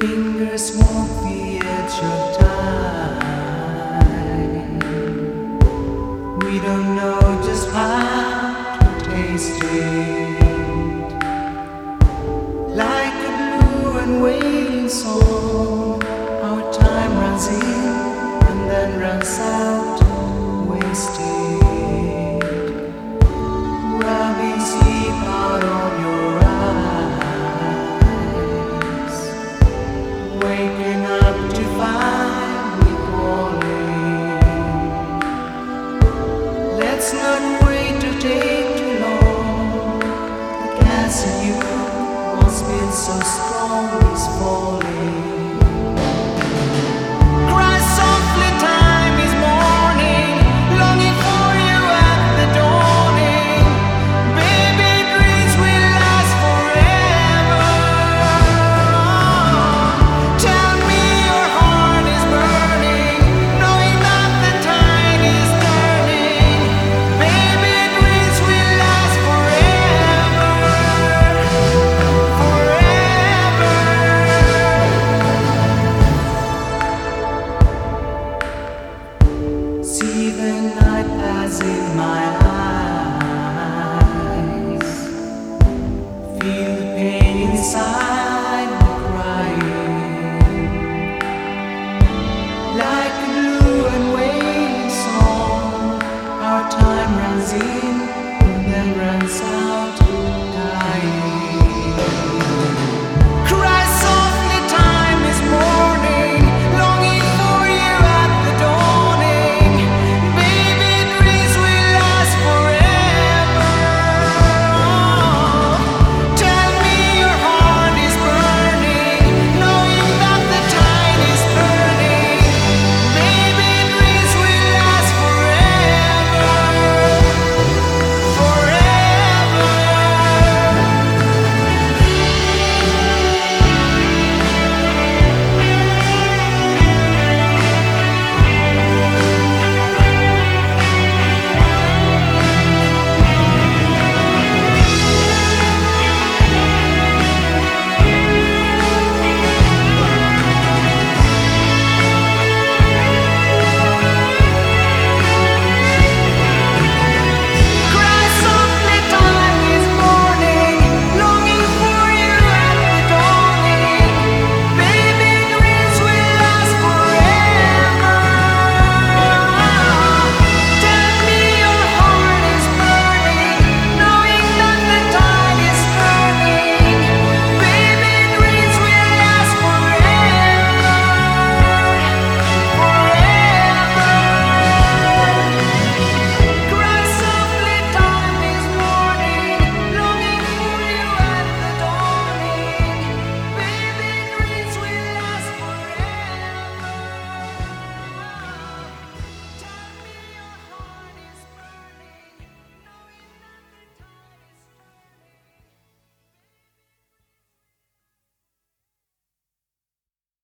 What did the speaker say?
fingers won't be at your time. We don't know just how to taste it. Like a blue and waiting song, our time runs in and then runs out, wasted. dancing you. Once been so strong, is falling. in my eyes. Feel the pain inside crying, like a blue and waiting song. Our time runs in.